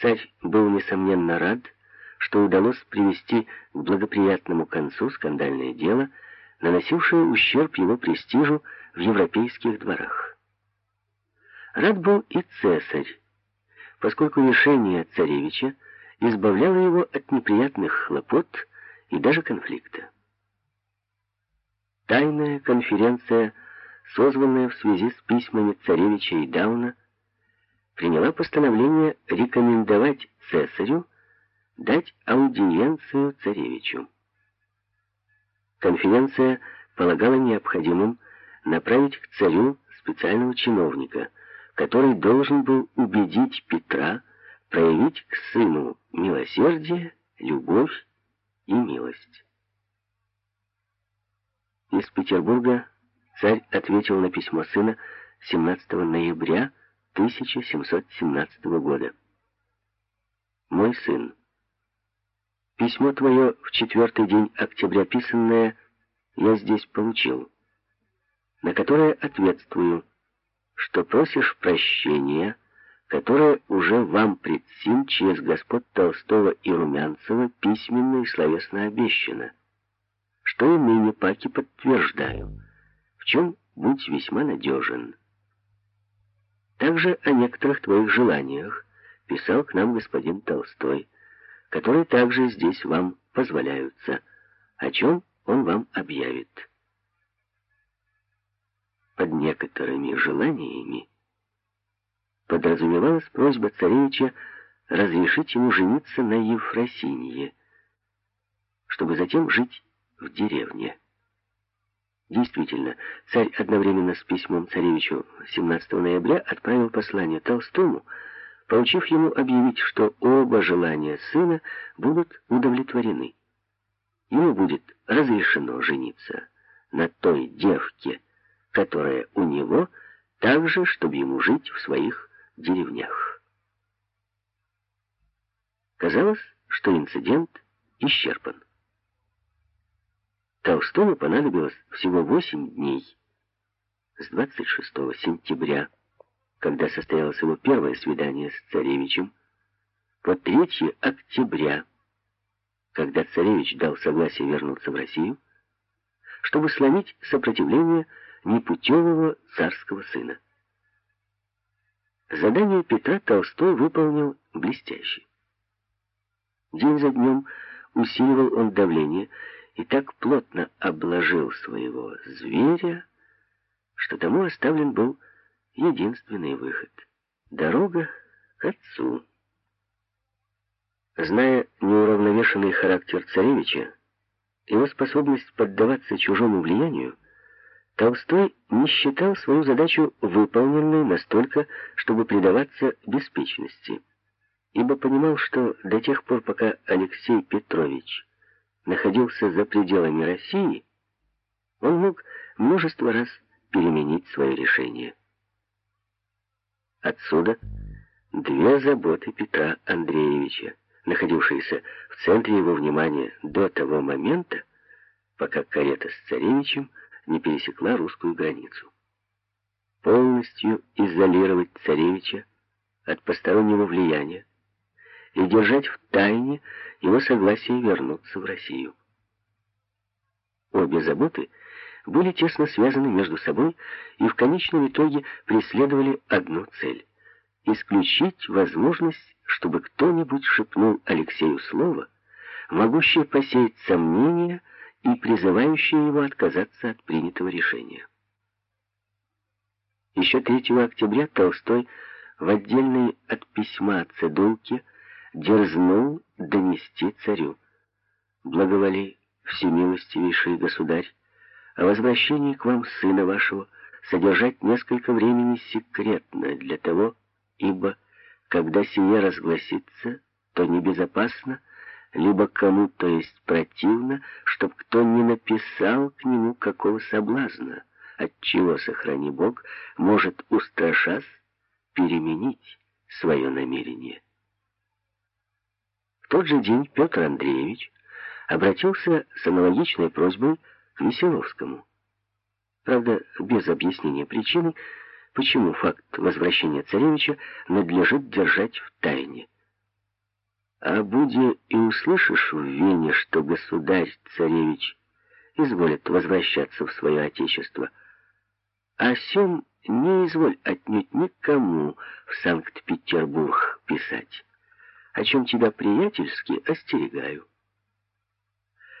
Царь был, несомненно, рад, что удалось привести к благоприятному концу скандальное дело, наносившее ущерб его престижу в европейских дворах. Рад был и цесарь, поскольку решение царевича избавляло его от неприятных хлопот и даже конфликта. Тайная конференция, созванная в связи с письмами царевича и Дауна, приняла постановление рекомендовать цесарю дать аудиенцию царевичу. Конференция полагала необходимым направить к царю специального чиновника, который должен был убедить Петра проявить к сыну милосердие, любовь и милость. Из Петербурга царь ответил на письмо сына 17 ноября 1717 года. «Мой сын, Письмо твое в четвертый день октября писанное я здесь получил, на которое ответствую, что просишь прощения, которое уже вам пред сим через господ Толстого и Румянцева письменно и словесно обещано, что и ныне паки подтверждаю, в чем будь весьма надежен. Также о некоторых твоих желаниях писал к нам господин Толстой, которые также здесь вам позволяются, о чем он вам объявит. Под некоторыми желаниями подразумевалась просьба царевича разрешить ему жениться на Ефросинье, чтобы затем жить в деревне. Действительно, царь одновременно с письмом царевичу 17 ноября отправил послание Толстому, поручив ему объявить, что оба желания сына будут удовлетворены. Ему будет разрешено жениться на той девке, которая у него, так же, чтобы ему жить в своих деревнях. Казалось, что инцидент исчерпан. Толстому понадобилось всего восемь дней с 26 сентября когда состоялось его первое свидание с царевичем, по 3 октября, когда царевич дал согласие вернуться в Россию, чтобы сломить сопротивление непутевого царского сына. Задание Петра Толстой выполнил блестяще. День за днем усиливал он давление и так плотно обложил своего зверя, что тому оставлен был единственный выход — дорога к отцу. Зная неуравновешенный характер царевича, его способность поддаваться чужому влиянию, Толстой не считал свою задачу выполненной настолько, чтобы предаваться беспечности, ибо понимал, что до тех пор, пока Алексей Петрович находился за пределами России, он мог множество раз переменить свое решение. Отсюда две заботы Петра Андреевича, находившиеся в центре его внимания до того момента, пока карета с царевичем не пересекла русскую границу. Полностью изолировать царевича от постороннего влияния и держать в тайне его согласие вернуться в Россию. Обе заботы — были тесно связаны между собой и в конечном итоге преследовали одну цель — исключить возможность, чтобы кто-нибудь шепнул Алексею слово, могущее посеять сомнения и призывающее его отказаться от принятого решения. Еще 3 октября Толстой в отдельной от письма цедулке дерзнул донести царю. «Благоволи, всемилостивейший государь, о возвращении к вам сына вашего содержать несколько времени секретно для того, ибо, когда сие разгласится, то небезопасно, либо кому, то есть противно, чтоб кто не написал к нему какого соблазна, от чего, сохрани Бог, может, устрашась, переменить свое намерение. Тот же день Петр Андреевич обратился с аналогичной просьбой к Веселовскому. Правда, без объяснения причины, почему факт возвращения царевича надлежит держать в тайне. А буде и услышишь в Вене, что государь-царевич изволит возвращаться в свое отечество, а сем не изволь отнюдь никому в Санкт-Петербург писать, о чем тебя приятельски остерегаю.